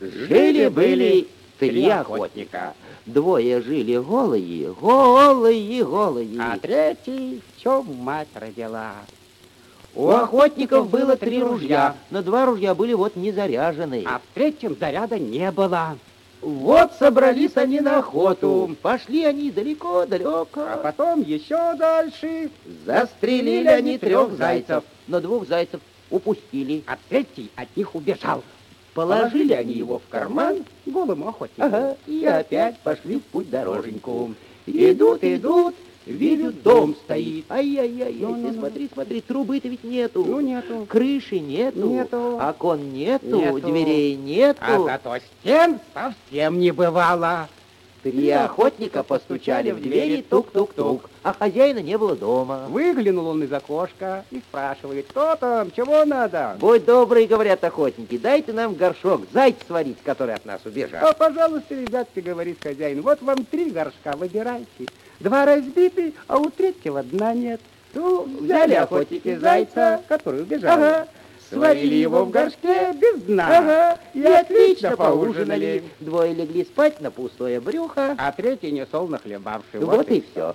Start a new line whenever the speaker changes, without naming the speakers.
Жили-были три охотника. Двое жили голые, голые, голые.
А третий все мать родила.
У охотников было три ружья, но два ружья были вот не заряжены.
А в третьем заряда не было.
Вот собрались они на охоту. Пошли они далеко-далеко.
А потом еще дальше.
Застрелили они трех зайцев, но двух зайцев упустили.
А третий от них убежал.
Положили они его в карман,
голым охотником.
ага, и опять пошли в путь дороженьку. Идут, идут, видят, дом стоит. Ай-яй-яй,
Ну, ну, ну.
смотри, смотри, трубы-то ведь нету.
Ну, нету.
Крыши нету,
Нету.
окон нету,
Нету.
дверей нету.
А зато стен совсем не бывало.
Три охотника постучали в двери, тук-тук-тук, а хозяина не было дома.
Выглянул он из окошка и спрашивает, кто там, чего надо?
Будь добрый, говорят охотники, дайте нам горшок, зайца сварить, который от нас убежал.
А, пожалуйста, ребятки, говорит хозяин, вот вам три горшка, выбирайте. Два разбиты, а у третьего дна нет. Ну, взяли охотники зайца, который убежал.
Ага.
Сварили его в горшке без дна.
Ага,
И отлично поужинали.
Двое легли спать на пустое брюхо.
А третий не несол нахлебавший.
Вот и все.